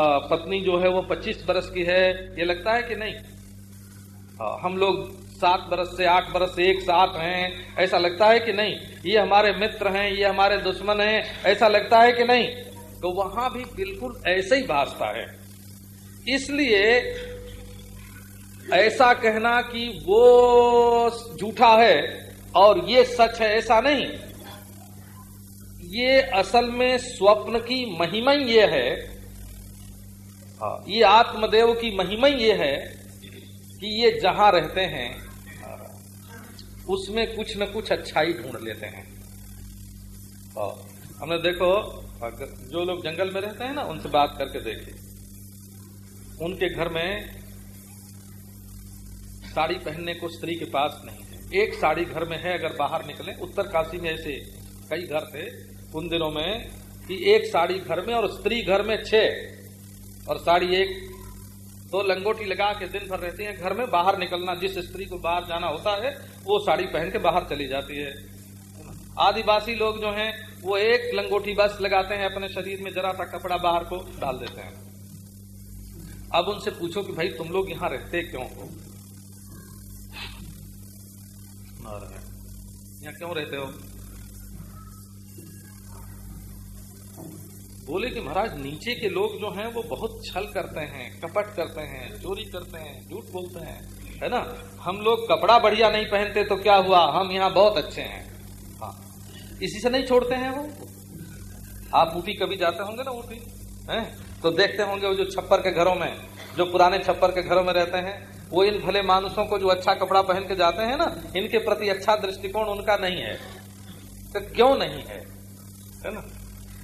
पत्नी जो है वो 25 बरस की है, ये लगता है कि नहीं? हम लोग सात बरस से आठ बरस से एक साथ हैं, ऐसा लगता है कि नहीं? ये हमारे मित्र हैं, ये हमारे दुश्मन हैं, ऐसा लगता है कि नहीं? तो वहाँ भी बिल्कुल ऐसे ही भासता है। इसलिए ऐसा कहना कि वो झूठा है और ये सच है, ऐसा नहीं। ये असल में स्वप्न की महिमा ये है हाँ, ये आत्मदेव की महिमा ये है कि ये जहाँ रहते हैं उसमें कुछ न कुछ अच्छाई ढूंढ लेते हैं। हमने देखो जो लोग जंगल में रहते हैं ना उनसे बात करके देखिए। उनके घर में साड़ी पहनने को स्त्री के पास नहीं है। एक साड़ी घर में है अगर बाहर निकले उत्तर काशी में ऐसे कई घर थे उन दिनों में कि एक साड़ी घर में और स्त्री घर में छह। और साड़ी एक, दो लंगोटी लगा के दिन भर रहती है। घर में बाहर निकलना, जिस स्त्री को बाहर जाना होता है, वो साड़ी पहन के बाहर चली जाती है। आदिवासी लोग जो हैं, वो एक लंगोटी बस लगाते हैं, अपने शरीर में जरा सा कपड़ा बाहर को डाल देते हैं। अब उनसे पूछो कि भाई, तुम लोग यहाँ रहते क्यों हो? यहाँ क्यों रहते हो? बोले कि महाराज, नीचे के लोग जो हैं, वो बहुत छल करते हैं, कपट करते हैं, चोरी करते हैं, झूठ बोलते हैं, है ना? हम लोग कपड़ा बढ़िया नहीं पहनते तो क्या हुआ? हम यहाँ बहुत अच्छे हैं। हाँ। इसी से नहीं छोड़ते हैं वो? आप ऊटी कभी जाते होंगे ना ऊटी? है? तो देखते होंगे वो जो छप्पर के घरों में, जो पुराने छप्पर के घरों में रहते हैं, वो इन भले मानुषों को जो अच्छा कपड़ा पहन के जाते हैं ना, इनके प्रति अच्छा दृष्टिकोण उनका नहीं है। तो क्यों नहीं है? है ना?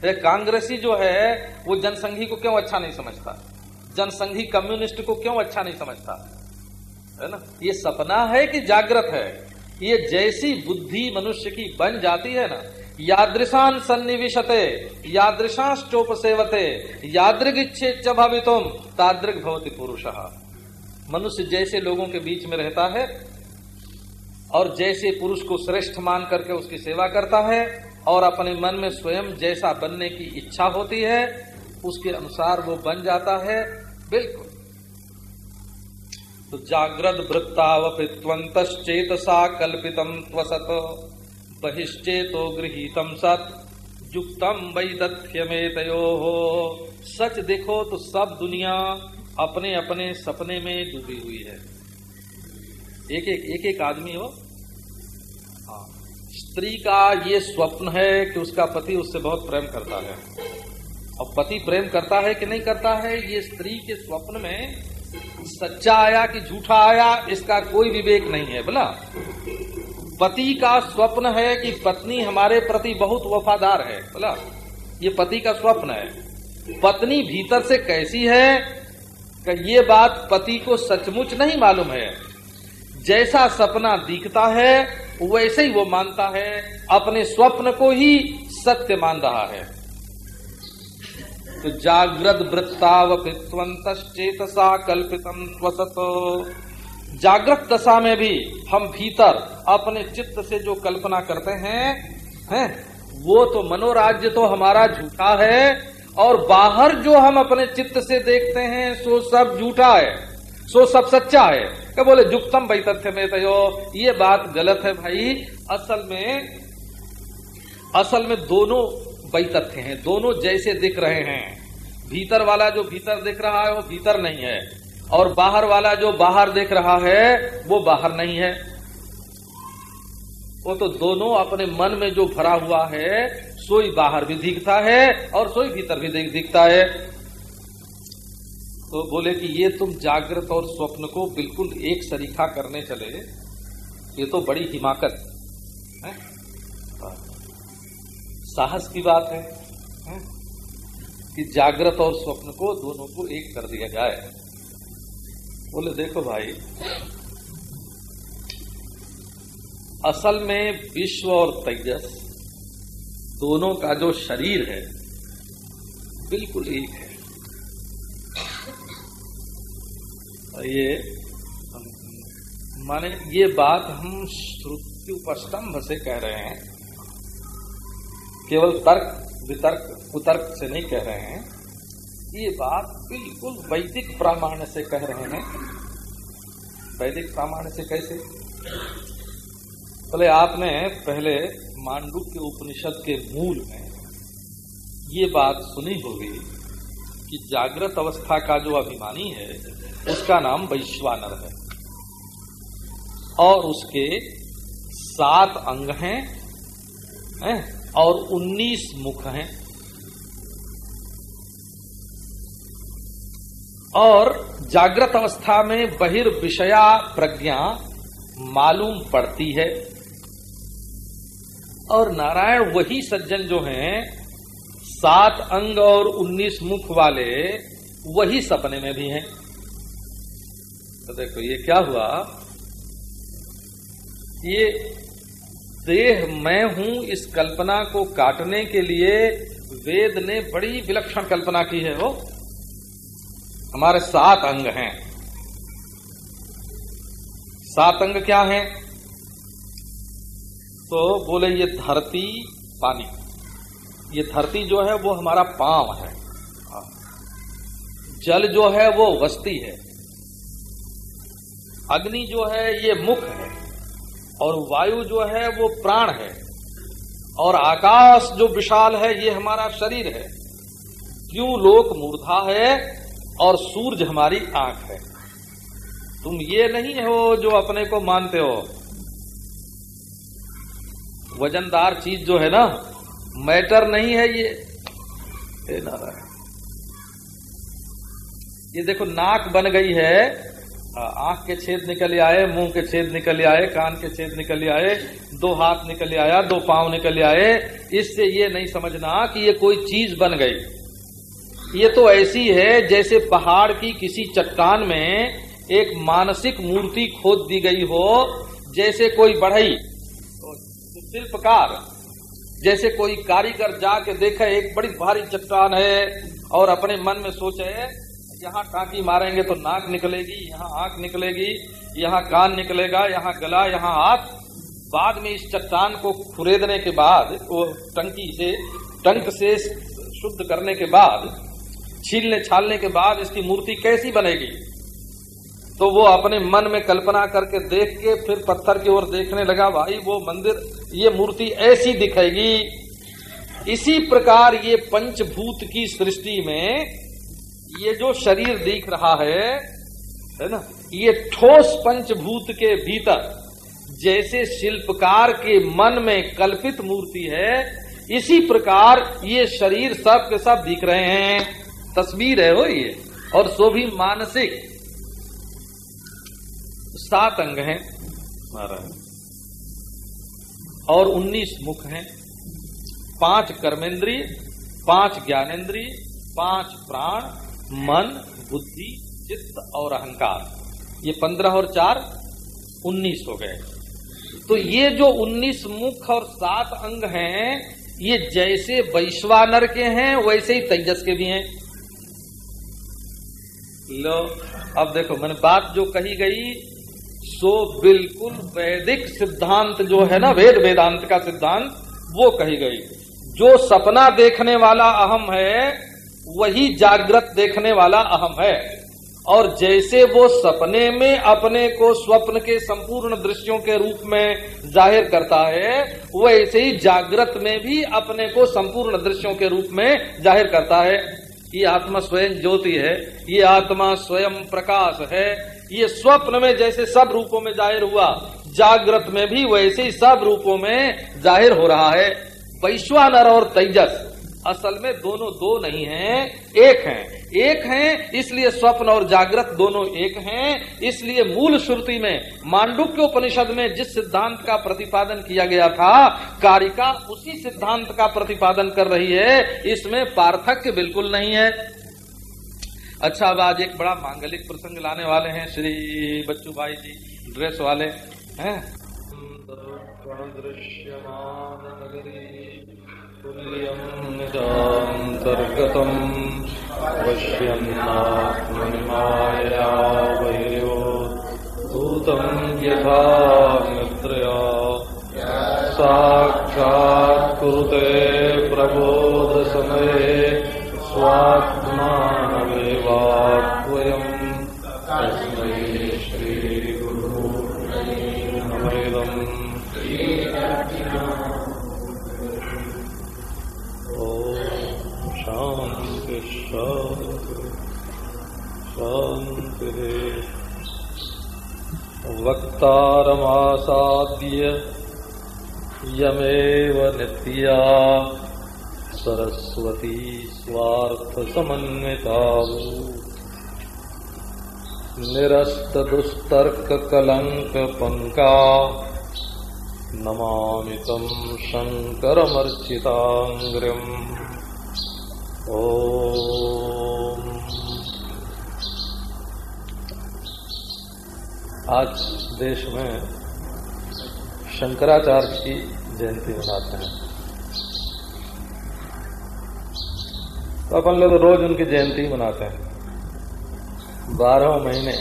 कांग्रेसी जो है, वो जनसंघी को क्यों अच्छा नहीं समझता? जनसंघी कम्युनिस्ट को क्यों अच्छा नहीं समझता? है ना? ये सपना है कि जागृत है? ये जैसी बुद्धि मनुष्य की बन जाती है ना, यादृशान सन्निविशते, यादृशाश्चोप सेवते यादृग इच्छे च तादृग भवती पुरुष। मनुष्य जैसे लोगों के बीच में रहता है और जैसे पुरुष को श्रेष्ठ मान करके उसकी सेवा करता है और अपने मन में स्वयं जैसा बनने की इच्छा होती है, उसके अनुसार वो बन जाता है। बिल्कुल। तो जागृत वृत्तावपित्वंत चेतसा कल्पितम त्वसत, बहिश्चेतो गृहीतम सत युक्तम में तयो हो सच देखो तो सब दुनिया अपने अपने सपने में डूबी हुई है। एक एक एक एक आदमी हो। स्त्री का ये स्वप्न है कि उसका पति उससे बहुत प्रेम करता है। और पति प्रेम करता है कि नहीं करता है, ये स्त्री के स्वप्न में सच्चा आया कि झूठा आया, इसका कोई विवेक नहीं है, बोला। पति का स्वप्न है कि पत्नी हमारे प्रति बहुत वफादार है, बोला। ये पति का स्वप्न है। पत्नी भीतर से कैसी है कि ये बात पति को सचमुच नहीं मालूम है। जैसा सपना दिखता है, वैसे ही वो मानता है, अपने स्वप्न को ही सत्य मान रहा है। तो जागृत वृत्तावपित्वंत चेतसा कल्पितम स्वसत जागृत दशा में भी हम भीतर अपने चित्त से जो कल्पना करते हैं हैं, वो तो मनोराज्य तो हमारा झूठा है, और बाहर जो हम अपने चित्त से देखते हैं, सो सब झूठा है, सो सब सच्चा है। क्या बोले, जुक्तम भाई तथ्य में तयो, ये बात गलत है भाई। असल में असल में दोनों वही तथ्य हैं, दोनों जैसे दिख रहे हैं। भीतर वाला जो भीतर दिख रहा है, वो भीतर नहीं है। और बाहर वाला जो बाहर दिख रहा है, वो बाहर नहीं है। वो तो दोनों अपने मन में जो भरा हुआ है, सोई बाहर भी दिखता है और सोई भीतर भी दिखता है। तो बोले कि ये तुम जागृत और स्वप्न को बिल्कुल एक सरीखा करने चले ये तो बड़ी हिमाकत है? साहस की बात है, है? कि जागृत और स्वप्न को दोनों को एक कर दिया जाए। बोले देखो भाई असल में विश्व और तेजस दोनों का जो शरीर है बिल्कुल एक है। ये, माने ये बात हम श्रुति उपस्तंभ से कह रहे हैं। केवल तर्क, वितर्क, कुतर्क से नहीं कह रहे हैं। ये बात बिल्कुल वैदिक प्रामाण्य से कह रहे हैं। वैदिक प्रामाण्य से कैसे? बोले आपने पहले मांडू के उपनिषद के मूल में ये बात सुनी होगी कि जागृत अवस्था का जो अभिमानी है उसका नाम वैश्वानर है। और उसके सात अंग हैं, है? और उन्नीस मुख हैं। और जागृत अवस्था में बहिर्विषया प्रज्ञा मालूम पड़ती है। और नारायण वही सज्जन जो हैं, सात अंग और उन्नीस मुख वाले वही सपने में भी हैं। तो देखो, ये क्या हुआ? ये देह मैं हूँ, इस कल्पना को काटने के लिए वेद ने बड़ी विलक्षण कल्पना की है, वो। हमारे सात अंग हैं। सात अंग क्या हैं? तो बोले, ये धरती पानी। ये धरती जो है, वो हमारा पाँव है। जल जो है, वो वस्ती है। अग्नि जो है, ये मुख है। और वायु जो है, वो प्राण है। और आकाश जो विशाल है, ये हमारा शरीर है। क्यों लोक मूर्धा है और सूरज हमारी आँख है? तुम ये नहीं हो जो अपने को मानते हो। वजनदार चीज़ जो है ना, मैटर नहीं है ये। नारायण। ये देखो, नाक बन गई है आँख के छेद निकल आए, मुँह के छेद निकल आए, कान के छेद निकल आए, दो हाथ निकल आया, दो पाँव निकल आए। इससे ये नहीं समझना कि ये कोई चीज़ बन गई। ये तो ऐसी है जैसे पहाड़ की किसी चट्टान में एक मानसिक मूर्ति खोद दी गई हो, जैसे कोई बढ़ई, शिल्पकार, जैसे कोई कारीगर जाके देखे, एक बड़ी भारी चट्टान है, और अपने मन में सोचे यहाँ टाकी मारेंगे तो नाक निकलेगी, यहाँ आँख निकलेगी, यहाँ कान निकलेगा, यहाँ गला, यहाँ हाथ। बाद में इस चट्टान को खुरेदने के बाद, वो टंकी से, टंक से शुद्ध करने के बाद, छीलने, छालने के बाद इसकी मूर्ति कैसी बनेगी? तो वो अपने मन में कल्पना करके देख के फिर पत्थर की ओर देखने लगा, भाई, वो मंदिर, ये मूर्ति ऐसी दिखेगी। इसी प्रकार ये पंचभूत की सृष्टि में ये जो शरीर दिख रहा है है ना, ये ठोस पंचभूत के भीतर, जैसे शिल्पकार के मन में कल्पित मूर्ति है, इसी प्रकार ये शरीर सब के सब दिख रहे हैं। तस्वीर है वो ये, और सो भी मानसिक। सात अंग हैं और उन्नीस मुख हैं, पाँच कर्मेंद्रिय, पाँच ज्ञानेन्द्रिय पाँच प्राण मन, बुद्धि, चित्त और अहंकार। ये पंद्रह और चार उन्नीस हो गए। तो ये जो उन्नीस मुख और सात अंग हैं, ये जैसे वैश्वानर के हैं, वैसे ही तेजस के भी हैं। लो, अब देखो, मैंने बात जो कही गई, सो बिल्कुल वैदिक सिद्धांत जो है ना, वेद वेदांत का सिद्धांत, वो कही गई। जो सपना देखने वाला अहम है वही जागृत देखने वाला अहम है। और जैसे वो सपने में अपने को स्वप्न के संपूर्ण दृश्यों के रूप में ज़ाहिर करता है, वैसे ही जागृत में भी अपने को संपूर्ण दृश्यों के रूप में ज़ाहिर करता है। ये आत्मा स्वयं ज्योति है, ये आत्मा स्वयं प्रकाश है। ये स्वप्न में जैसे सब रूपों में ज़ाहिर हुआ, जागृत में भी वैसे ही सब रूपों में ज़ाहिर हो रहा है। वैश्वानर और तेजस असल में दोनों दो नहीं हैं, एक हैं। एक हैं, इसलिए स्वप्न और जागृत दोनों एक हैं, इसलिए मूल श्रुति में, मांडुक्य उपनिषद में जिस सिद्धांत का प्रतिपादन किया गया था, कारिका उसी सिद्धांत का प्रतिपादन कर रही है, इसमें पार्थक्य बिल्कुल नहीं है। अच्छा अब आज एक बड़ा मांगलिक प्रसंग लाने वाले हैं, श्री बच्चू भाई जी, ड्रेस वाले, हैं? दृश्यमान निजान्तर्गतम् पश्यन्नात्मनिमाया वैर्यो भूतम् यथा निद्रया साक्षात् कुरुते वक्तारमासाद्य यमेव नित्या सरस्वती स्वार्थसमन्वितावु निरस्तदुस्तर्ककलङ्कपङ्का नमामि तम् शङ्करमर्चिताङ्ग्र्यम् ओ आज देश में शंकराचार्य की जयंती मनाते हैं। तो अपन लोग रोज उनकी जयंती मनाते हैं। बारह महीने।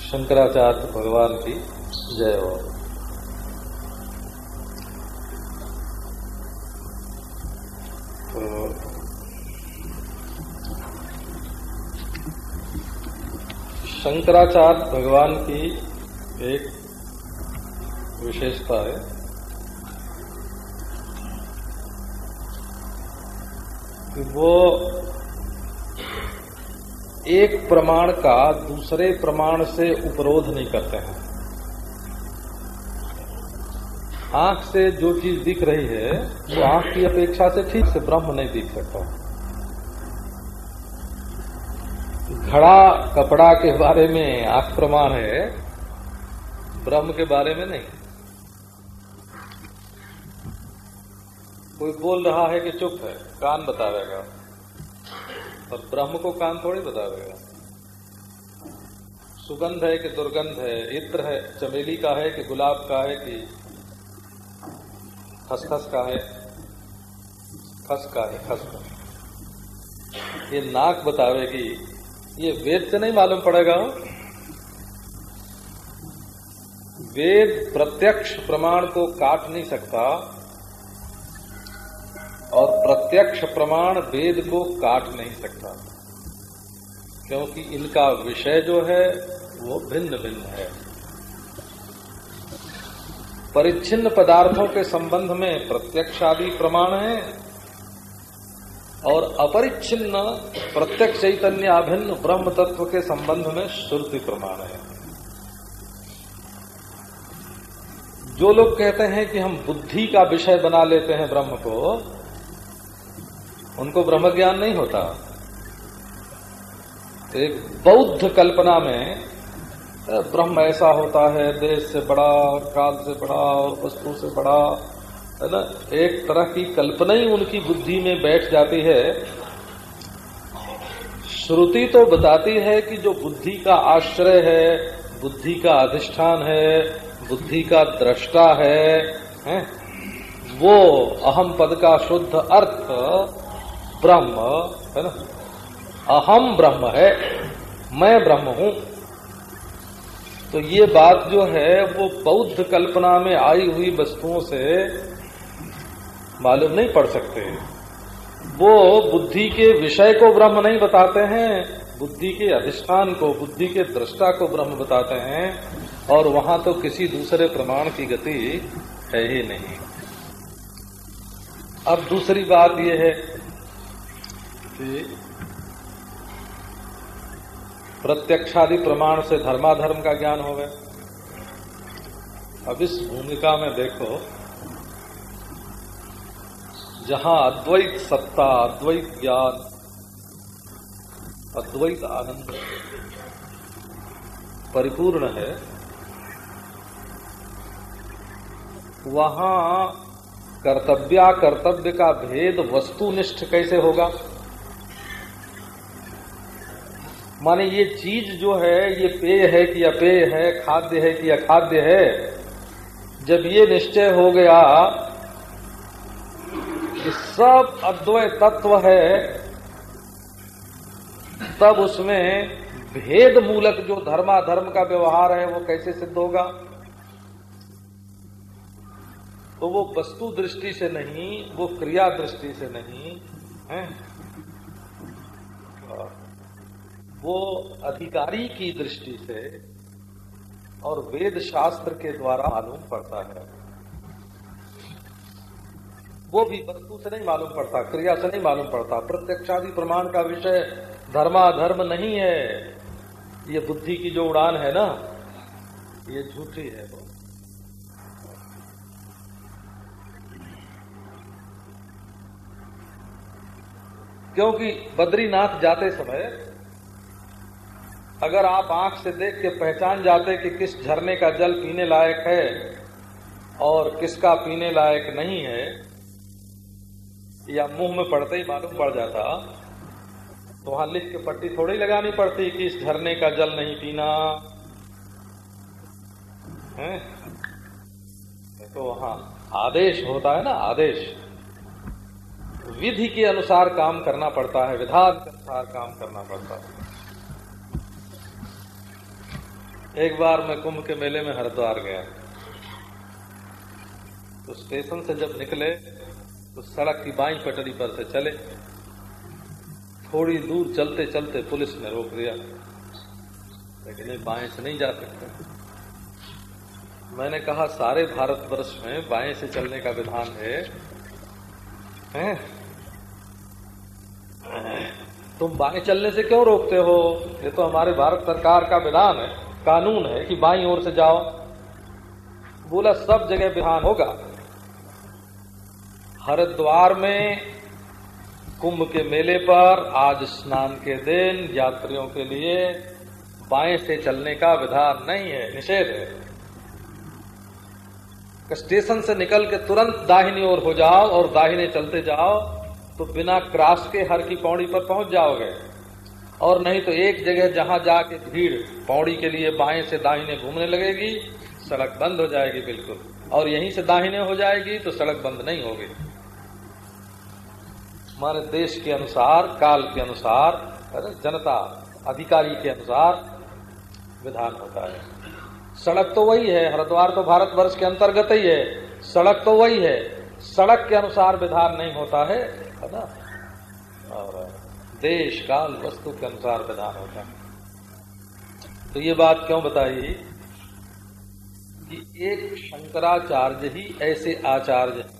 शंकराचार्य भगवान की जय हो। शंकराचार्य भगवान की एक विशेषता है। कि वो एक प्रमाण का दूसरे प्रमाण से उपरोध नहीं करते हैं। आँख से जो चीज़ दिख रही है, वो आँख की अपेक्षा से ठीक से ब्रह्म नहीं दिख सकता। घड़ा कपड़ा के बारे में आक्रमण है, ब्रह्म के बारे में नहीं। कोई बोल रहा है कि चुप है, कान बतावेगा। और ब्रह्म को कान थोड़ी बतावेगा। सुगंध है कि दुर्गंध है, इत्र है, चमेली का है कि गुलाब का है कि खसखस का है, खस का है, खस का ये नाक बतावेगी ये वेद से नहीं मालूम पड़ेगा। वेद प्रत्यक्ष प्रमाण को काट नहीं सकता और प्रत्यक्ष प्रमाण वेद को काट नहीं सकता। क्योंकि इनका विषय जो है, वो भिन्न भिन्न है। परिच्छिन्न पदार्थों के संबंध में प्रत्यक्ष आदि प्रमाण है। और अपरिच्छिन्न प्रत्यक्ष चैतन्य अभिन्न ब्रह्म तत्व के संबंध में श्रुति प्रमाण है। जो लोग कहते हैं कि हम बुद्धि का विषय बना लेते हैं ब्रह्म को, उनको ब्रह्म ज्ञान नहीं होता। एक बौद्ध कल्पना में, ब्रह्म ऐसा होता है, देश से बड़ा, काल से बड़ा और वस्तु से बड़ा है ना? एक तरह की कल्पना ही उनकी बुद्धि में बैठ जाती है। श्रुति तो बताती है कि जो बुद्धि का आश्रय है बुद्धि का अधिष्ठान है बुद्धि का दृष्टा है, है? वो अहम पद का शुद्ध अर्थ ब्रह्म है ना? अहम ब्रह्म है मैं ब्रह्म हूँ। तो ये बात जो है वो बौद्ध कल्पना में आई हुई वस्तुओं से मालूम नहीं पड़ सकते। वो बुद्धि के विषय को ब्रह्म नहीं बताते हैं, बुद्धि के अधिष्ठान को, बुद्धि के दृष्टा को ब्रह्म बताते हैं, और वहाँ तो किसी दूसरे प्रमाण की गति है ही नहीं। अब दूसरी बात यह है कि प्रत्यक्षादि प्रमाण से धर्माधर्म का ज्ञान हो गया। अब इस भूमिका में देखो जहाँ अद्वैत सत्ता, अद्वैत ज्ञान, अद्वैत आनंद परिपूर्ण है, वहाँ कर्तव्या कर्तव्य का भेद वस्तुनिष्ठ कैसे होगा? माने ये चीज़ जो है, ये पेय है कि अपेय है, खाद्य है कि अखाद्य है, जब ये निश्चय हो गया सब अद्वय तत्व है, तब उसमें भेद मूलक जो धर्माधर्म का व्यवहार है, वो कैसे सिद्ध होगा? तो वो वस्तु दृष्टि से नहीं, वो क्रिया दृष्टि से नहीं, है? वो अधिकारी की दृष्टि से और वेद शास्त्र के द्वारा मालूम पड़ता है। वो भी वस्तु से नहीं मालूम पड़ता, क्रिया से नहीं मालूम पड़ता। प्रत्यक्षादि प्रमाण का विषय धर्माधर्म नहीं है। ये बुद्धि की जो उड़ान है ना, ये झूठी है वो। क्योंकि बद्रीनाथ जाते समय, अगर आप आँख से देख के पहचान जाते कि किस झरने का जल पीने लायक है और किसका पीने लायक नहीं है या मुँह में पड़ते ही मालूम पड़ जाता। तो वहाँ लिख के पट्टी थोड़ी लगानी पड़ती कि इस झरने का जल नहीं पीना। है? तो वहाँ आदेश होता है ना, आदेश। विधि के अनुसार काम करना पड़ता है, विधान के अनुसार काम करना पड़ता है। एक बार मैं कुंभ के मेले में हरिद्वार गया। तो स्टेशन से जब निकले तो सड़क की बाई पटरी पर से चले। थोड़ी दूर चलते चलते पुलिस ने रोक दिया। लेकिन बाएँ से नहीं जा सकते। मैंने कहा, सारे भारतवर्ष में बाएँ से चलने का विधान है। हैं? तुम बाएँ चलने से क्यों रोकते हो? ये तो हमारे भारत सरकार का विधान है, कानून है कि बाई ओर से जाओ। बोला, सब जगह विधान होगा। हरिद्वार में कुंभ के मेले पर आज स्नान के दिन यात्रियों के लिए बाएँ से चलने का विधान नहीं है, निषेध है। स्टेशन से निकल के तुरंत दाहिनी ओर हो जाओ और दाहिने चलते जाओ तो बिना क्रॉस के हर की पौड़ी पर पहुँच जाओगे। और नहीं तो एक जगह जहाँ जाके भीड़ पौड़ी के लिए बाएँ से दाहिने घूमने लगेगी, सड़क बंद हो जाएगी बिल्कुल। और यहीं से दाहिने हो जाएगी तो सड़क बंद नहीं होगी। हमारे देश के अनुसार, काल के अनुसार जनता, अधिकारी के अनुसार विधान होता है। सड़क तो वही है, हरिद्वार तो भारत वर्ष के अंतर्गत ही है। सड़क तो वही है। सड़क के अनुसार विधान नहीं होता है है ना? और देश, काल, वस्तु के अनुसार विधान होता है। तो ये बात क्यों बताई कि एक शंकराचार्य ही ऐसे आचार्य हैं।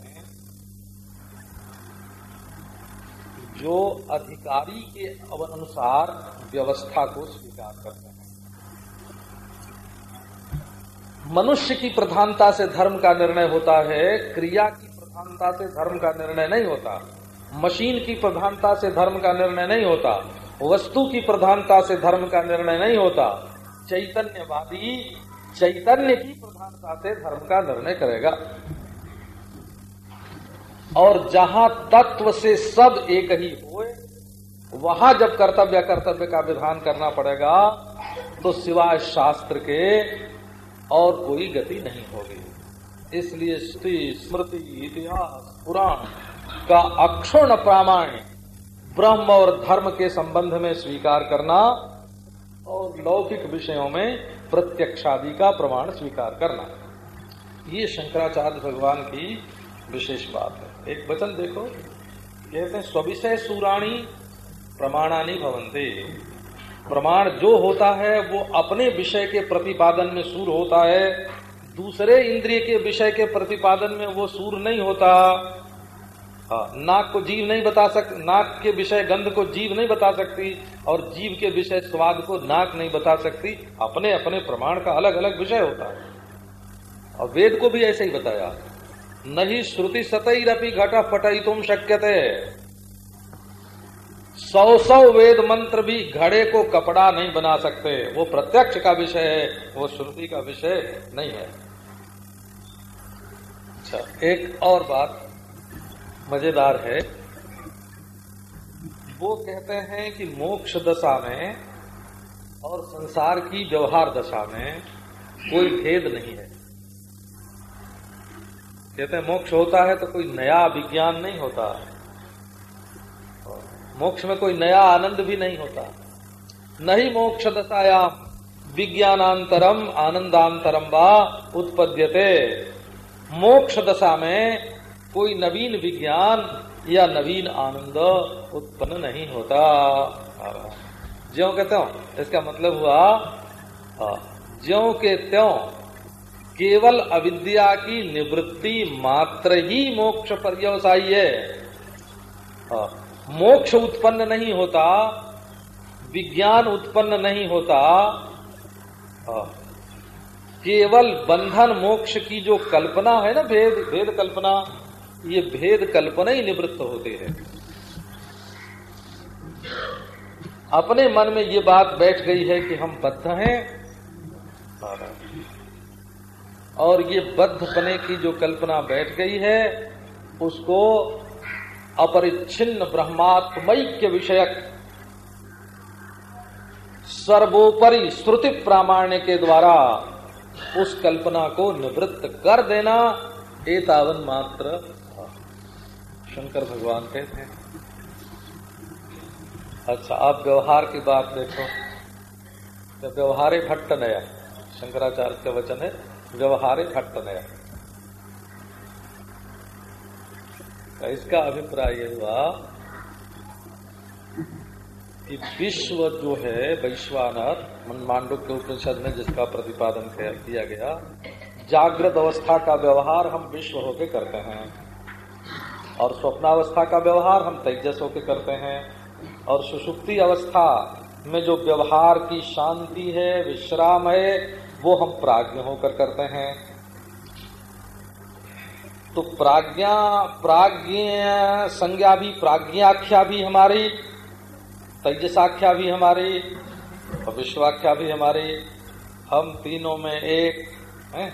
जो अधिकारी के अनुसार व्यवस्था को स्वीकार करते हैं। मनुष्य की प्रधानता से धर्म का निर्णय होता है, क्रिया की प्रधानता से धर्म का निर्णय नहीं होता, मशीन की प्रधानता से धर्म का निर्णय नहीं होता, वस्तु की प्रधानता से धर्म का निर्णय नहीं होता, चैतन्यवादी चैतन्य की प्रधानता से धर्म का निर्णय करेगा। और जहाँ तत्व से सब एक ही हुए, वहाँ जब कर्तव्य कर्तव्य का विधान करना पड़ेगा तो सिवाय शास्त्र के और कोई गति नहीं होगी। इसलिए स्मृति इतिहास पुराण का अक्षुण प्रामाण्य ब्रह्म और धर्म के संबंध में स्वीकार करना और लौकिक विषयों में प्रत्यक्षादि का प्रमाण स्वीकार करना। ये शंकराचार्य भगवान की विशेष बात है। एक वचन देखो। कहते हैं स्विषय सूराणी प्रमाणानी भवंते प्रमाण जो होता है वो अपने विषय के प्रतिपादन में सूर होता है। दूसरे इंद्रिय के विषय के प्रतिपादन में वो सूर नहीं होता। हाँ, नाक को जीव नहीं बता सक नाक के विषय गंध को जीव नहीं बता सकती और जीव के विषय स्वाद को नाक नहीं बता सकती। अपने अपने प्रमाण का अलग अलग विषय होता है। और वेद को भी ऐसे ही बताया। नहीं श्रुति सतई रपी घटा फटई तुम शक्य थे सौ सौ वेद मंत्र भी घड़े को कपड़ा नहीं बना सकते। वो प्रत्यक्ष का विषय है, वो श्रुति का विषय नहीं है। अच्छा एक और बात मज़ेदार है। वो कहते हैं कि मोक्ष दशा में और संसार की व्यवहार दशा में कोई भेद नहीं है। कहते हैं, मोक्ष होता है तो कोई नया विज्ञान नहीं होता। मोक्ष में कोई नया आनंद भी नहीं होता। नहीं मोक्ष दशायाम विज्ञानांतरम, आनंदांतरम वा उत्पद्यते। मोक्ष दशा में कोई नवीन विज्ञान या नवीन आनंद उत्पन्न नहीं होता। ज्यो के त्यों, इसका मतलब हुआ ज्यो के त्यों केवल अविद्या की निवृत्ति मात्र ही मोक्ष पर्यवसायी है। मोक्ष उत्पन्न नहीं होता, विज्ञान उत्पन्न नहीं होता केवल बंधन मोक्ष की जो कल्पना है ना, भेद भेद कल्पना, ये भेद कल्पना ही निवृत्त होते हैं। अपने मन में ये बात बैठ गई है कि हम बद्ध हैं और ये बद्ध पने की जो कल्पना बैठ गई है, उसको अपरिच्छिन्न ब्रह्मात्मैक्य विषयक, सर्वोपरि श्रुति प्रामाण्य के द्वारा उस कल्पना को निवृत्त कर देना एतावन मात्र शंकर भगवान कहते हैं। अच्छा आप व्यवहार की बात देखो। तो व्यवहारे भट्ट नया, शंकराचार्य का वचन है व्यवहारे भट्ट नया तो इसका अभिप्राय यह हुआ कि विश्व जो है, वैश्वानर मांडव के उपनिषद में जिसका प्रतिपादन किया गया, जागृत अवस्था का व्यवहार हम विश्व होके करते हैं। और स्वप्नावस्था का व्यवहार हम तेजस होके करते हैं। और सुषुप्ति अवस्था में जो व्यवहार की शांति है, विश्राम है वो हम प्राज्ञ होकर करते हैं। तो प्राज्ञा, प्राज्ञ संज्ञा भी, प्राज्ञाख्या भी हमारी, तेजसाख्या भी हमारी, और विश्वाख्या भी हमारी। हम तीनों में एक, है?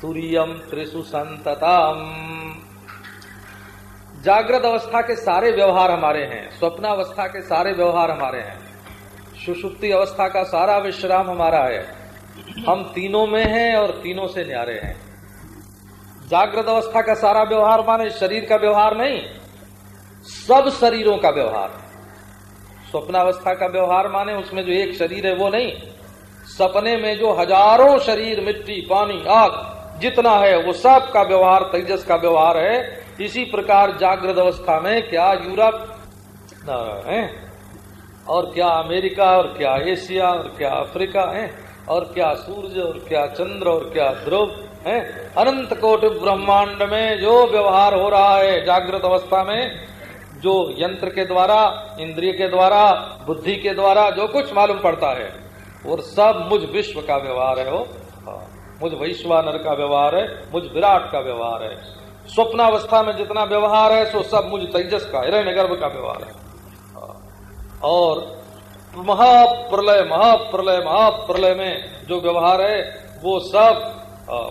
तुरियम त्रिशु संततम जागृत अवस्था के सारे व्यवहार हमारे हैं, स्वप्नावस्था के सारे व्यवहार हमारे हैं। सुषुप्ति अवस्था का सारा विश्राम हमारा है। हम तीनों में हैं और तीनों से न्यारे हैं। जागृत अवस्था का सारा व्यवहार माने शरीर का व्यवहार नहीं, सब शरीरों का व्यवहार। स्वप्नावस्था का व्यवहार माने उसमें जो एक शरीर है वो नहीं, सपने में जो हज़ारों शरीर, मिट्टी, पानी, आग, जितना है वो सब का व्यवहार, तेजस का व्यवहार है। इसी प्रकार जागृत अवस्था में क्या यूरोप है? और क्या अमेरिका और क्या एशिया और क्या अफ्रीका है? और क्या सूर्य और क्या चंद्र और क्या ध्रुव है? अनंत कोटि ब्रह्मांड में जो व्यवहार हो रहा है जागृत अवस्था में जो यंत्र के द्वारा इंद्रिय के द्वारा बुद्धि के द्वारा जो कुछ मालूम पड़ता है और सब मुझ विश्व का व्यवहार है वो। हाँ, मुझ वैश्वानर का व्यवहार है मुझ विराट का व्यवहार है। स्वप्नावस्था में जितना व्यवहार है सो सब मुझ तेजस का हिरण्य गर्भ का व्यवहार है हाँ, और महाप्रलय महाप्रलय महाप्रलय में जो व्यवहार है, वो सब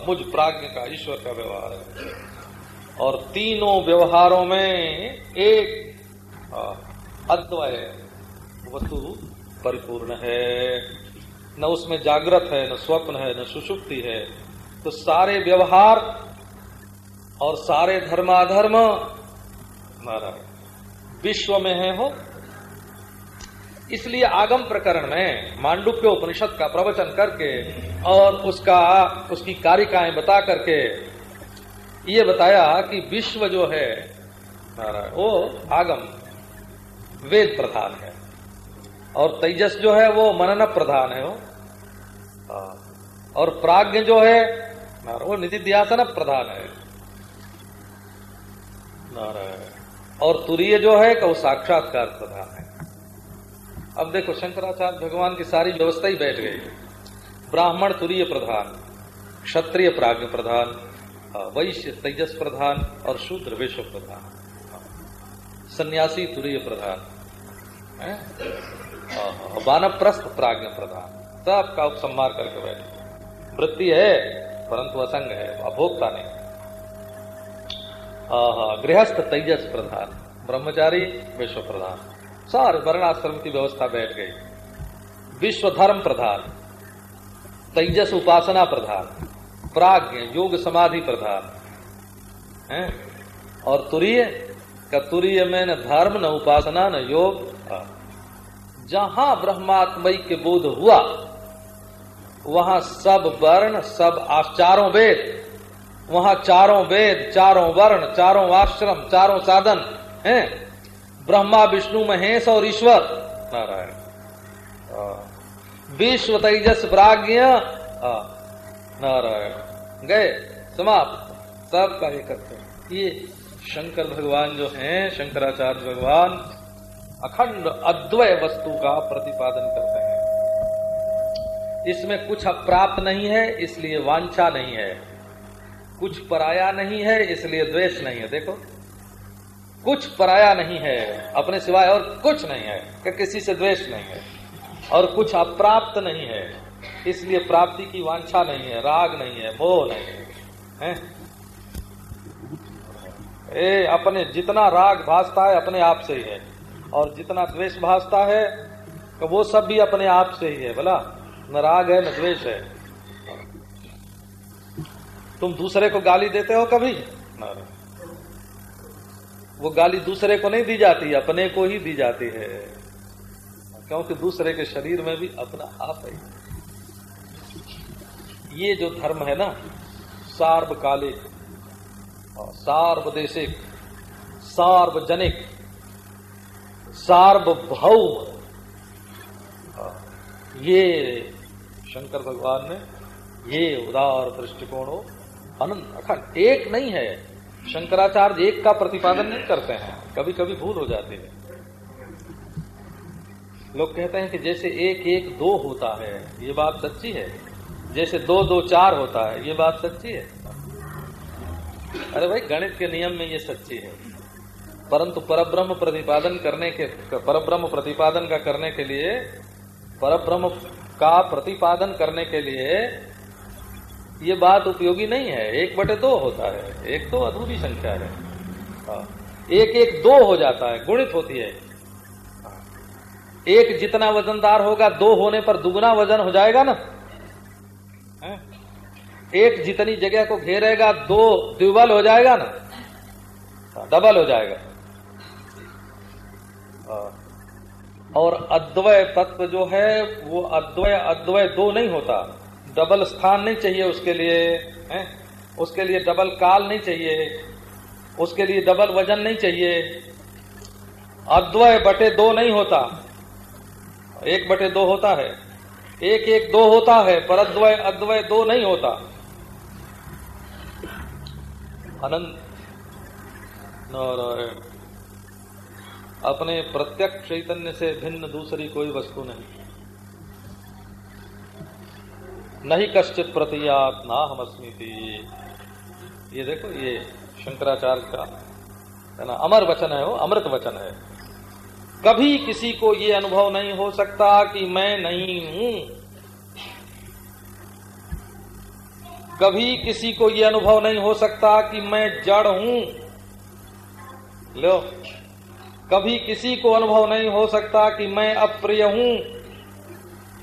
मुझ प्राज्ञ का, ईश्वर का व्यवहार है। और तीनों व्यवहारों में एक अद्वय वस्तु परिपूर्ण है। न उसमें जागृत है, न स्वप्न है, न सुषुप्ति है। तो सारे व्यवहार और सारे धर्माधर्म विश्व में है हो इसलिए आगम प्रकरण में मांडुक्य उपनिषद का प्रवचन करके और उसका, उसकी कारिकाएँ बता करके ये बताया कि विश्व जो है वो आगम वेद प्रधान है। और तेजस जो है, वो मनन प्रधान है वो। और प्राज्ञ जो है वो निधिध्यासन प्रधान है। और तुरीय जो है, वो साक्षात्कार प्रधान है। अब देखो, शंकराचार्य भगवान की सारी व्यवस्था ही बैठ गई। ब्राह्मण तुरीय प्रधान, क्षत्रिय प्राज्ञ प्रधान वैश्य तेजस प्रधान और शूद्र विश्व प्रधान। सन्यासी तुरीय प्रधान वानप्रस्थ प्राज्ञ प्रधान, सबका उपसंहार करके बैठे। वृत्ति है, परंतु असंग है, अभोक्ता नहीं। गृहस्थ तेजस प्रधान, ब्रह्मचारी विश्व प्रधान। सारे वर्णाश्रम की व्यवस्था बैठ गई। विश्व धर्म प्रधान, तेजस उपासना प्रधान, प्राज्ञ योग समाधि प्रधान। है? और तुरीय का तुरीय में न धर्म, न उपासना, न योग? जहाँ ब्रह्मात्मय के बोध हुआ, वहाँ सब वर्ण, सब चारों वेद, वहाँ चारों वेद, चारों वर्ण, चारों आश्रम, चारों साधन, हैं? ब्रह्मा विष्णु महेश और ईश्वर। नारायण। विश्व तेजस प्राज्ञ। नारायण। गए समाप्त। सबका एकत्र ये शंकर भगवान जो हैं शंकराचार्य भगवान अखंड अद्वय वस्तु का प्रतिपादन करते हैं। इसमें कुछ अप्राप्त नहीं है इसलिए वांछा नहीं है। कुछ पराया नहीं है इसलिए द्वेष नहीं है। देखो कुछ पराया नहीं है अपने सिवाय और कुछ नहीं है कि किसी से द्वेष नहीं है और कुछ अप्राप्त नहीं है इसलिए प्राप्ति की वांछा नहीं है राग नहीं है मोह नहीं है, है? ए, अपने जितना राग भासता है अपने आप से ही है और जितना द्वेष भासता है तो वो सब भी अपने आप से ही है बोला न राग है न द्वेष है। तुम दूसरे को गाली देते हो कभी? वो गाली दूसरे को नहीं दी जाती, अपने को ही दी जाती है। क्योंकि दूसरे के शरीर में भी अपना आप है। ये जो धर्म है ना, सार्वकालिक सार्वदेशिक, सार्वजनिक, सार्वभौम ये शंकर भगवान ने ये उदार दृष्टिकोण हो अनंत अखंड, एक नहीं है। शंकराचार्य एक का प्रतिपादन नहीं करते हैं। कभी कभी भूल हो जाती है। लोग कहते हैं कि जैसे एक एक दो होता है, ये बात सच्ची है। जैसे दो दो चार होता है, ये बात सच्ची है। अरे भाई, गणित के नियम में ये सच्ची है। परंतु परब्रह्म प्रतिपादन करने के, परब्रह्म प्रतिपादन का करने के लिए, परब्रह्म का प्रतिपादन करने के लिए ये बात उपयोगी नहीं है। एक बटे दो होता है। एक तो अधूरी संख्या है। हाँ। एक एक दो हो जाता है, गुणित होती है। हाँ। एक जितना वजनदार होगा, दो होने पर दुगना वज़न हो जाएगा ना? हाँ। एक जितनी जगह को घेरेगा, दो द्विबल हो जाएगा ना? डबल हो जाएगा। और अद्वय तत्व जो है, वो अद्वय अद्वय दो नहीं होता। डबल स्थान नहीं चाहिए उसके लिए, है? उसके लिए डबल काल नहीं चाहिए, उसके लिए डबल वज़न नहीं चाहिए। अद्वय बटे दो नहीं होता। एक बटे दो होता है। एक एक दो होता है, पर अद्वय अद्वय दो नहीं होता। अनंत नारायण, अपने प्रत्यक्ष चैतन्य से भिन्न दूसरी कोई वस्तु नहीं। नहीं कश्चित प्रतियात ना हम अस्मिति ये देखो, ये शंकराचार्य का, है ना, अमर वचन है वो, अमृत वचन है। कभी किसी को ये अनुभव नहीं हो सकता कि मैं नहीं हूँ। कभी किसी को ये अनुभव नहीं हो सकता कि मैं जड़ हूँ। लो, कभी किसी को अनुभव नहीं हो सकता कि मैं अप्रिय हूँ।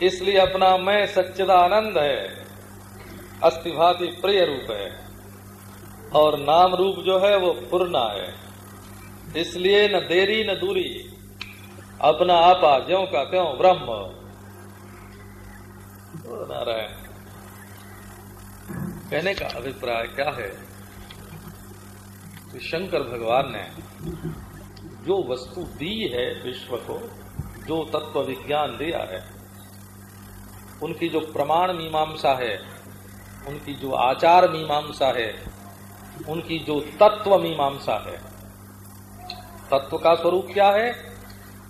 इसलिए अपना मैं सच्चिदानंद है अस्थिभाति प्रिय रूप है, और नाम रूप जो है वो पूर्णा है। इसलिए न देरी न दूरी, अपना आपा ज्यो का त्यों ब्रह्म? नारायण, कहने का अभिप्राय क्या है कि शंकर भगवान ने जो वस्तु दी है विश्व को, जो तत्व विज्ञान दिया है उनकी जो प्रमाण मीमांसा है, उनकी जो आचार मीमांसा है, उनकी जो तत्व मीमांसा है, तत्व का स्वरूप क्या है,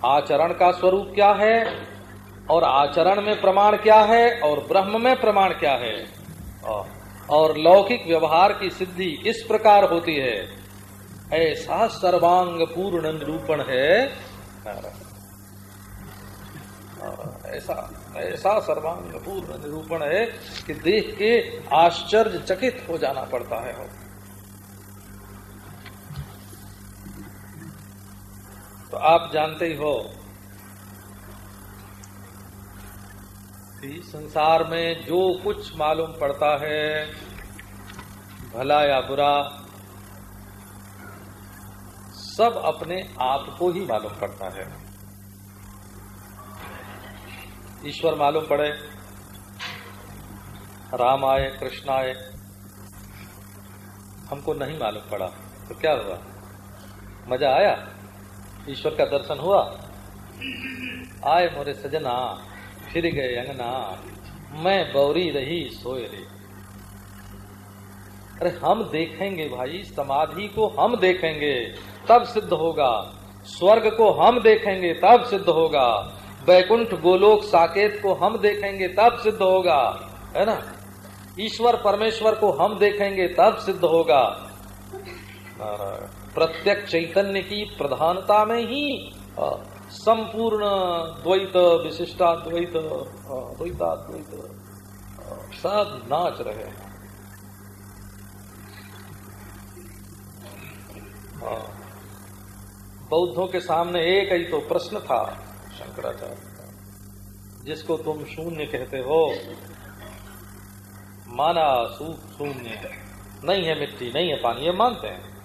आचरण का स्वरूप क्या है, और आचरण में प्रमाण क्या है, और ब्रह्म में प्रमाण क्या है, और लौकिक व्यवहार की सिद्धि इस प्रकार होती है। ऐसा सर्वांग पूर्ण निरूपण है। ऐसा ऐसा सर्वांग पूर्ण निरूपण है कि देख के आश्चर्य चकित हो जाना पड़ता है। तो आप जानते ही हो कि संसार में जो कुछ मालूम पड़ता है, भला या बुरा, सब अपने आप को ही मालूम पड़ता है। ईश्वर मालूम पड़े। राम आए, कृष्ण आए, हमको नहीं मालूम पड़ा। तो क्या हुआ? मज़ा आया? ईश्वर का दर्शन हुआ? आए मोरे सजना फिर गए अंगना। मैं बौरी रही, सोए रही। अरे, हम देखेंगे भाई, समाधि को हम देखेंगे, तब सिद्ध होगा। स्वर्ग को हम देखेंगे, तब सिद्ध होगा। बैकुंठ गोलोक साकेत को हम देखेंगे, तब सिद्ध होगा। है ना? ईश्वर परमेश्वर को हम देखेंगे, तब सिद्ध होगा। प्रत्यक्ष चैतन्य की प्रधानता में ही संपूर्ण द्वैत विशिष्टा द्वैत द्वैता द्वैत सब नाच रहे हैं। बौद्धों के सामने एक ही तो प्रश्न था। शंकराचार्य का जिसको तुम शून्य कहते हो, माना सूख शून्य नहीं है, मिट्टी नहीं है, पानी ये मानते हैं।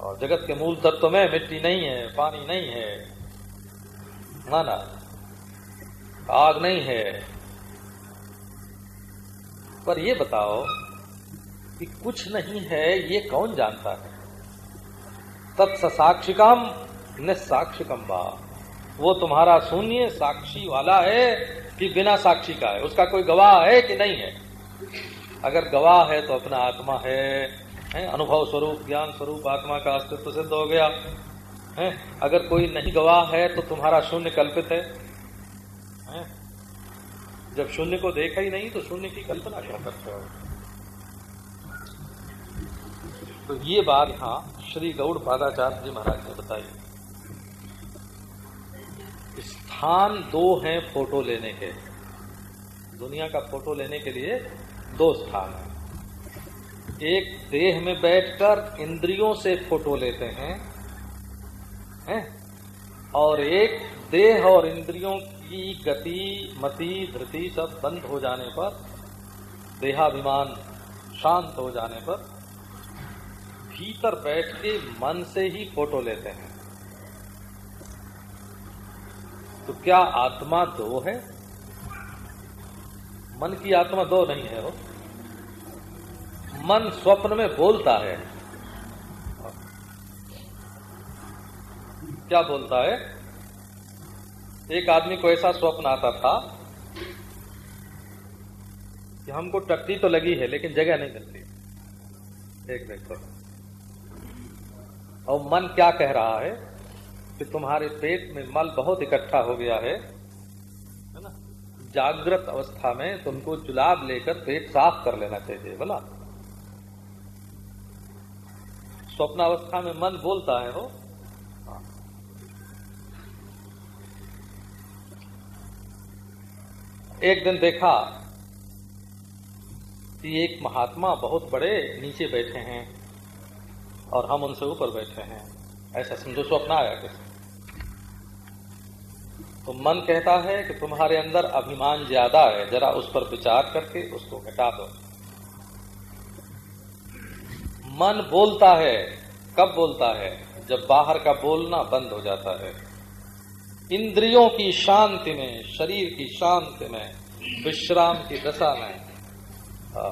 और जगत के मूल तत्व में मिट्टी नहीं है, पानी नहीं है। माना, आग नहीं है। पर ये बताओ कि कुछ नहीं है, ये कौन जानता है? तत्साक्षिकम न साक्षिकम बा वो तुम्हारा शून्य साक्षी वाला है कि बिना साक्षी का है। उसका कोई गवाह है कि नहीं है? अगर गवाह है तो अपना आत्मा है, है? अनुभव स्वरूप ज्ञान स्वरूप आत्मा का अस्तित्व सिद्ध हो गया है? अगर कोई नहीं गवाह है तो तुम्हारा शून्य कल्पित है, है? जब शून्य को देखा ही नहीं तो शून्य की कल्पना क्या करते हो? तो ये बात यहाँ श्री गौड़ पादाचार्य जी महाराज ने बताई। स्थान दो हैं फ़ोटो लेने के। दुनिया का फ़ोटो लेने के लिए दो स्थान है। एक देह में बैठकर इंद्रियों से फ़ोटो लेते हैं हैं? और एक देह और इंद्रियों की गति, मति, धृति सब बंद हो जाने पर, देहाभिमान शांत हो जाने पर, भीतर बैठ के मन से ही फ़ोटो लेते हैं। तो क्या आत्मा दो है? मन की आत्मा दो नहीं है वो। मन स्वप्न में बोलता है। क्या बोलता है? एक आदमी को ऐसा स्वप्न आता था कि हमको टट्टी तो लगी है, लेकिन जगह नहीं मिलती। एक देखो और मन क्या कह रहा है? कि तुम्हारे पेट में मल बहुत इकट्ठा हो गया है ना? जागृत अवस्था में तुमको जुलाब लेकर पेट साफ़ कर लेना चाहिए, बोला। स्वप्नावस्था में मन बोलता है हो एक दिन देखा कि एक महात्मा बहुत बड़े नीचे बैठे हैं और हम उनसे ऊपर बैठे हैं। ऐसा समझो स्वप्न आया किसी। तो मन कहता है कि तुम्हारे अंदर अभिमान ज़्यादा है जरा उस पर विचार करके उसको घटा दो। मन बोलता है कब बोलता है? जब बाहर का बोलना बंद हो जाता है। इंद्रियों की शांति में शरीर की शांति में विश्राम की दशा में आ,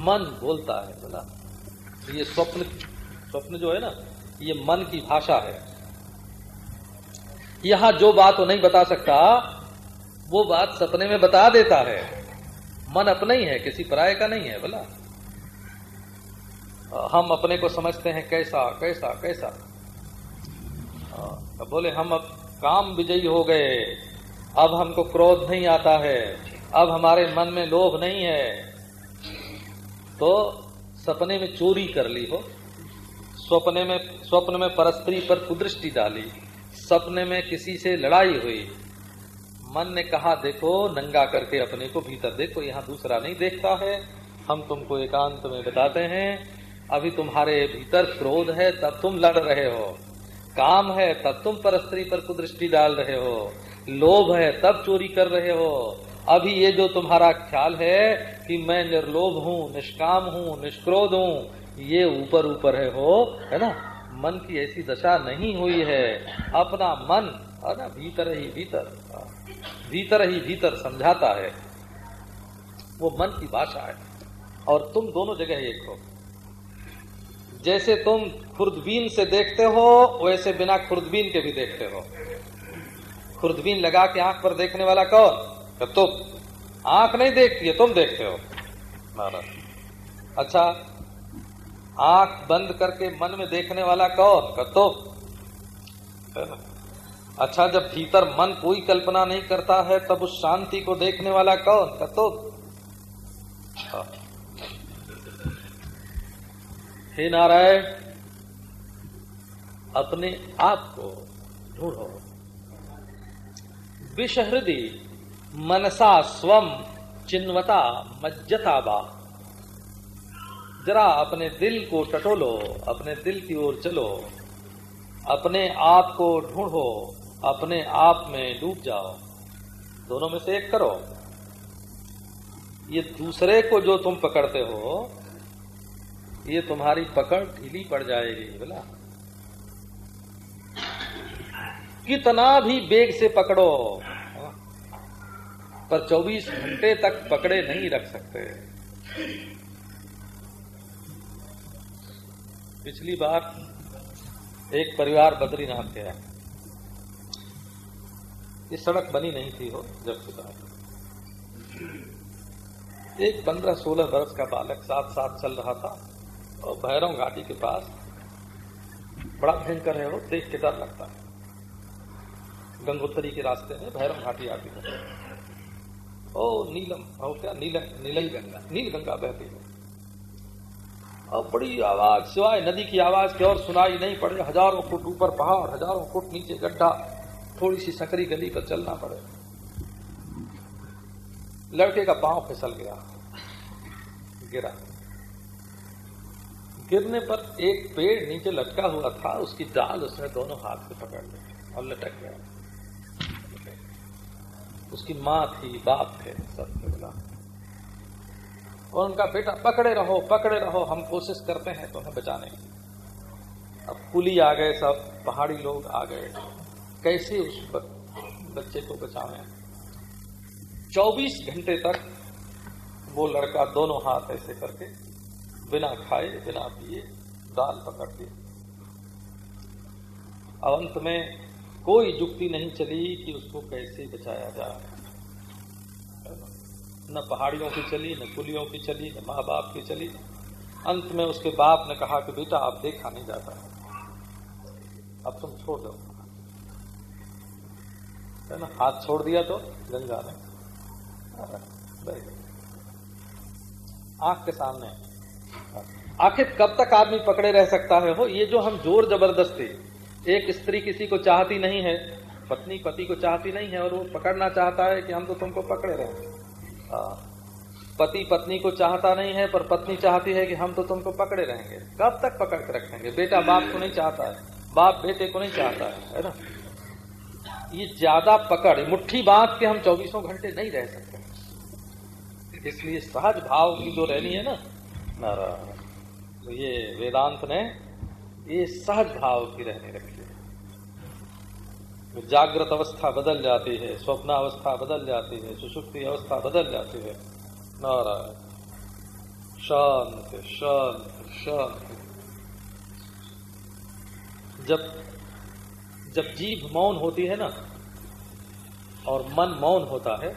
मन बोलता है बोला। तो ये स्वप्न स्वप्न जो है ना ये मन की भाषा है। यहाँ जो बात वो नहीं बता सकता, वो बात सपने में बता देता है। मन अपना ही है, किसी पराय का नहीं है, बोला। हम अपने को समझते हैं कैसा कैसा कैसा। तो बोले, हम अब काम विजयी हो गए। अब हमको क्रोध नहीं आता है। अब हमारे मन में लोभ नहीं है। तो सपने में चोरी कर ली हो। स्वप्ने में, स्वप्न में परस्त्री पर कुदृष्टि डाली। सपने में किसी से लड़ाई हुई। मन ने कहा, देखो, नंगा करके अपने को भीतर देखो, यहाँ दूसरा नहीं देखता है। हम तुमको एकांत में बताते हैं। अभी तुम्हारे भीतर क्रोध है, तब तुम लड़ रहे हो। काम है, तब तुम पर स्त्री पर कुदृष्टि डाल रहे हो। लोभ है, तब चोरी कर रहे हो। अभी ये जो तुम्हारा ख्याल है कि मैं निर्लोभ हूँ, निष्काम हूँ, निष्क्रोध हूँ ये ऊपर ऊपर है हो, है ना? मन की ऐसी दशा नहीं हुई है। अपना मन, है ना? भीतर ही भीतर भीतर ही भीतर समझाता है। वो मन की भाषा है। और तुम दोनों जगह एक हो। जैसे तुम खुर्दबीन से देखते हो, वैसे बिना खुर्दबीन के भी देखते हो। खुर्दबीन लगा के आँख पर देखने वाला कौन? तुम आँख नहीं देखती है, तुम देखते हो। अच्छा आँख बंद करके मन में देखने वाला कौन? का तुम अच्छा जब भीतर मन कोई कल्पना नहीं करता है, तब उस शांति को देखने वाला कौन? का तुम हाँ। हे नारायण, अपने आप को ढूंढो। विषहृदय मनसा स्वम चिन्वता मज्जता बा जरा अपने दिल को टटोलो, अपने दिल की ओर चलो। अपने आप को ढूंढो, अपने आप में डूब जाओ। दोनों में से एक करो। ये दूसरे को जो तुम पकड़ते हो, ये तुम्हारी पकड़ ढीली पड़ जाएगी, बोला। कितना भी बेग से पकड़ो, पर 24 घंटे तक पकड़े नहीं रख सकते। पिछली बार एक परिवार बद्रीनाथ गया ये सड़क बनी नहीं थी हो जब से एक पंद्रह सोलह वर्ष का बालक साथ साथ चल रहा था और भैरव घाटी के पास बड़ा भयंकर है वो, देख के डर लगता है। गंगोत्तरी के रास्ते में भैरव घाटी आती है। ओ, नीलम हो क्या? नीलम नीलम गंगा नील गंगा बहती है। और बड़ी आवाज़। सिवाय नदी की आवाज़ की और सुनाई नहीं पड़े। हज़ारों फुट ऊपर पहाड़, हज़ारों फुट नीचे गड्ढा। थोड़ी सी सकरी गली पर चलना पड़े। लड़के का पाँव फिसल गया। गिरा। गिरने पर एक पेड़ नीचे लटका हुआ था। उसकी डाल उसने दोनों हाथ से पकड़ ली और लटक गया। उसकी माँ थी, बाप थे, सब बोला और उनका बेटा, पकड़े रहो पकड़े रहो, हम कोशिश करते हैं तुम्हें बचाने की। अब कुली आ गए सब, पहाड़ी लोग आ गए। कैसे उस बच्चे को बचावे 24 घंटे तक वो लड़का दोनों हाथ ऐसे करके, बिना खाए, बिना पिए, दाल पकड़ के। अंत में कोई जुक्ति नहीं चली कि उसको कैसे बचाया जाए। न पहाड़ियों की चली, न पुलियों की चली, न माँ बाप की चली। अंत में उसके बाप ने कहा कि, बेटा, आप देखा नहीं जाता। अब तुम छोड़ दो। है ना? हाथ छोड़ दिया तो गंगा ने आँख के सामने। आखिर कब तक आदमी पकड़े रह सकता है? हो, ये जो हम ज़ोर ज़बरदस्ती, एक स्त्री किसी को चाहती नहीं है, पत्नी पति को चाहती नहीं है, और वो पकड़ना चाहता है कि हम तो तुमको पकड़े रहे। पति पत्नी को चाहता नहीं है, पर पत्नी चाहती है कि हम तो तुमको पकड़े रहेंगे। कब तक पकड़ के रखेंगे? बेटा बाप को नहीं चाहता है। बाप बेटे को नहीं चाहता है है ना? ये ज़्यादा पकड़, मुट्ठी बाँध के हम चौबीसों घंटे नहीं रह सकते। इसलिए सहज भाव की जो रहनी है ना, नारायण तो ये वेदांत ने ये सहज भाव की रहने रखी। है जागृत अवस्था बदल जाती है स्वप्न अवस्था बदल जाती है सुषुप्ति अवस्था बदल जाती है। नारायण। शांत शांत शांत। जब जब जीभ मौन होती है ना, और मन मौन होता है,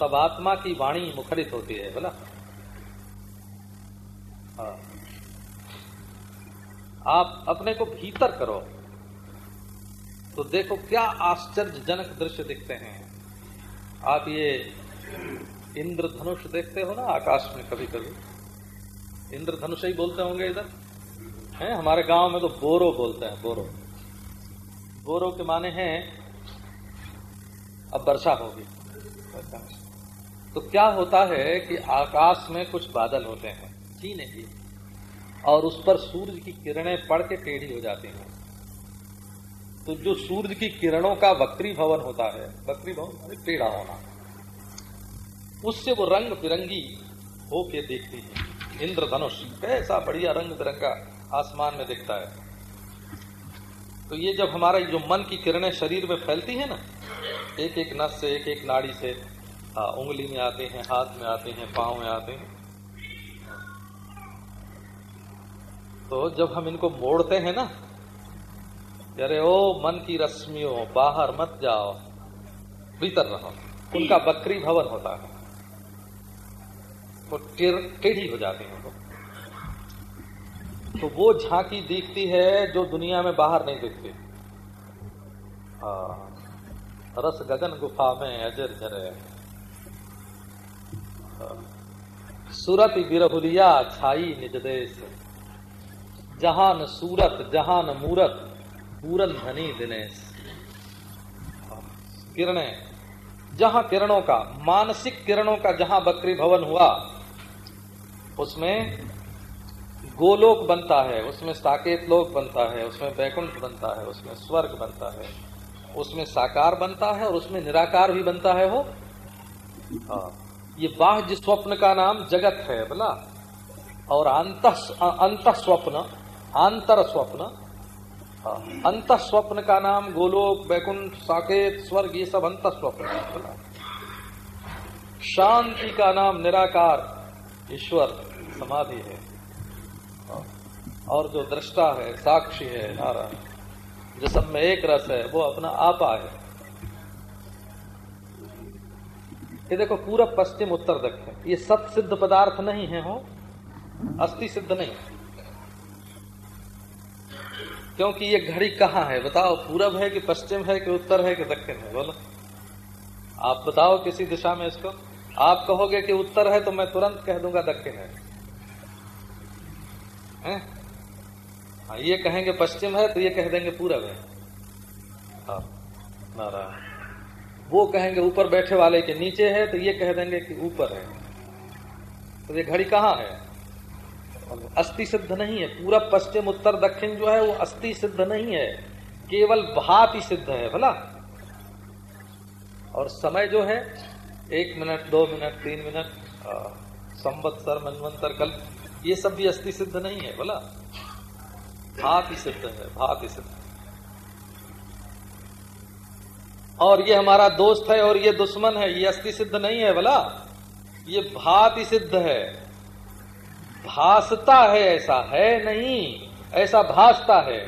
तब आत्मा की वाणी मुखरित होती है, बोला? हाँ। आप अपने को भीतर करो। तो देखो क्या आश्चर्यजनक दृश्य दिखते हैं। आप ये इंद्रधनुष देखते हो ना आकाश में कभी कभी इंद्रधनुष ही बोलते होंगे इधर? हैं? हमारे गाँव में तो बोरो बोलते हैं, बोरो। बोरो के माने हैं, अब वर्षा होगी। तो क्या होता है कि आकाश में कुछ बादल होते हैं जी नहीं, और उस पर सूरज की किरणें पड़ के टेढ़ी हो जाती हैं। तो जो सूर्य की किरणों का वक्री भवन होता है, वक्री भवन टेढ़ा होना, उससे वो रंग बिरंगी होके देखती है। इंद्रधनुष, कैसा बढ़िया रंग बिरंगा आसमान में दिखता है। तो ये जब हमारा जो मन की किरणें शरीर में फैलती है ना एक एक नस से एक एक नाड़ी से हाँ उंगली में आते हैं, हाथ में आते हैं, पाँव में आते हैं। तो जब हम इनको मोड़ते हैं ना अरे ओ मन की रश्मियों, बाहर मत जाओ। भीतर रहो। उनका बकरी भवन होता है। तो टेढ़ी हो जाती है तो वो झांकी दिखती है जो दुनिया में बाहर नहीं दिखती। हाँ रस गगन गुफा में अजर जरे सूरत बिरहुलिया छाई निज देश। जहान सूरत, जहान मूरत। पूरन धनी दिनेश। किरणें, जहाँ किरणों का, मानसिक किरणों का जहाँ बकरी भवन हुआ, उसमें गोलोक बनता है, उसमें साकेत लोक बनता है, उसमें बैकुंठ बनता है, उसमें स्वर्ग बनता है, उसमें साकार बनता है और उसमें निराकार भी बनता है वो। हाँ ये बाह्य स्वप्न का नाम जगत है, बोला? और अंत अंत स्वप्न, आंतर स्वप्न अंत स्वप्न का नाम गोलोक बैकुंठ साकेत स्वर्ग ये सब अंत स्वप्न शांति का नाम निराकार ईश्वर समाधि है। हाँ, और जो दृष्टा है साक्षी है नारायण जो सब में एक रस है वो अपना आपा है। ये देखो पूरा पश्चिम उत्तर दक्षिण ये सत सिद्ध पदार्थ नहीं है हो। अस्थि सिद्ध नहीं क्योंकि ये घड़ी कहाँ है? बताओ पूरब है कि पश्चिम है कि उत्तर है कि दक्षिण है? बोलो। आप बताओ किसी दिशा में इसको। आप कहोगे कि उत्तर है तो मैं तुरंत कह दूँगा दक्षिण है, है? ये कहेंगे पश्चिम है तो ये कह देंगे पूरब है। हाँ नारायण। वो कहेंगे ऊपर बैठे वाले के नीचे है तो ये कह देंगे कि ऊपर है। तो ये घड़ी कहाँ है? अस्थि सिद्ध नहीं है। पूरा पश्चिम उत्तर दक्षिण जो है, वो अस्थि सिद्ध नहीं है। केवल भात ही सिद्ध है, भला? और समय जो है, एक मिनट, दो मिनट, तीन मिनट संवत्सर, मनवंतर, कल, ये सब भी अस्थि सिद्ध नहीं है बोला ही सिद्ध है, भाति सिद्ध। और ये हमारा दोस्त है और ये दुश्मन है, ये अस्थि सिद्ध नहीं है बोला ये भाति सिद्ध है। भासता है, ऐसा है नहीं, ऐसा भासता है।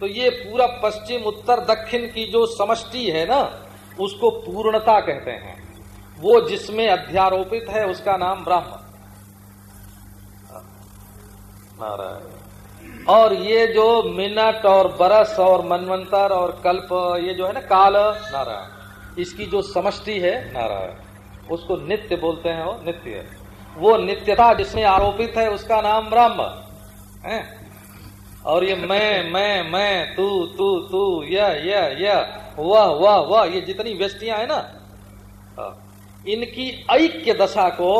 तो ये पूरा पश्चिम, उत्तर, दक्षिण की जो समष्टि है ना, उसको पूर्णता कहते हैं। वो जिसमें अध्यारोपित है, उसका नाम ब्रह्म। नारायण। और ये जो मिनट और बरस और मनवंतर और कल्प, ये जो है ना, काल, नारायण। इसकी जो समष्टि है, नारायण। उसको नित्य बोलते हैं वो नित्य। है वो नित्यता जिसमें आरोपित है, उसका नाम ब्रह्म। है? और ये मैं मैं मैं, तू तू तू यह यह यह वह वह वह, ये जितनी व्यस्तियाँ है ना इनकी ऐक्य दशा को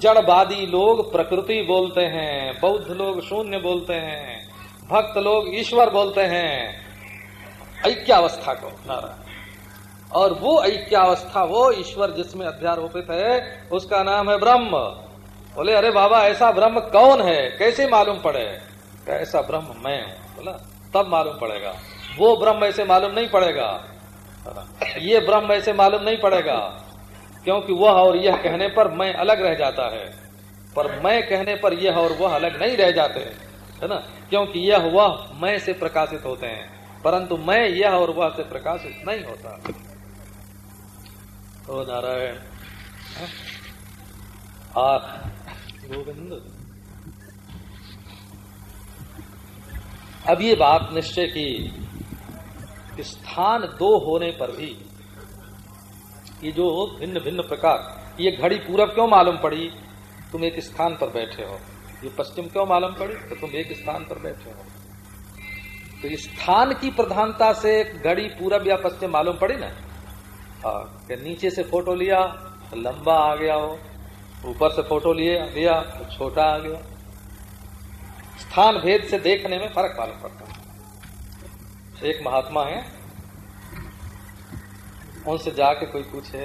जड़वादी लोग प्रकृति बोलते हैं, बौद्ध लोग शून्य बोलते हैं, भक्त लोग ईश्वर बोलते हैं, ऐक्यावस्था को, नारायण। और वो ऐक्यावस्था, वो ईश्वर जिसमें अध्यारोपित है उसका नाम है ब्रह्म। बोले, अरे बाबा, ऐसा ब्रह्म कौन है? कैसे मालूम पड़े? ऐसा ब्रह्म मैं हूँ। बोला, तब मालूम पड़ेगा। वो ब्रह्म ऐसे मालूम नहीं पड़ेगा। ये ब्रह्म ऐसे मालूम नहीं पड़ेगा, क्योंकि वह और यह कहने पर मैं अलग रह जाता है। पर मैं कहने पर यह और वह अलग नहीं रह जाते, है ना? क्योंकि यह वह मैं से प्रकाशित होते हैं, परंतु मैं यह और वह से प्रकाशित नहीं होता। ओ नारायण गोविंद अब ये बात निश्चय की स्थान दो होने पर भी ये जो भिन्न भिन्न प्रकार, ये घड़ी पूरब क्यों मालूम पड़ी? तुम एक स्थान पर बैठे हो। ये पश्चिम क्यों मालूम पड़ी? तो तुम एक स्थान पर बैठे हो। तो स्थान की प्रधानता से घड़ी पूरब या पश्चिम मालूम पड़ी ना? हाँ नीचे से फ़ोटो लिया तो लंबा आ गया हो ऊपर से फ़ोटो लिए, लिया तो छोटा आ गया। स्थान भेद से देखने में फ़र्क मालूम पड़ता है। एक महात्मा है, उनसे जाके कोई पूछे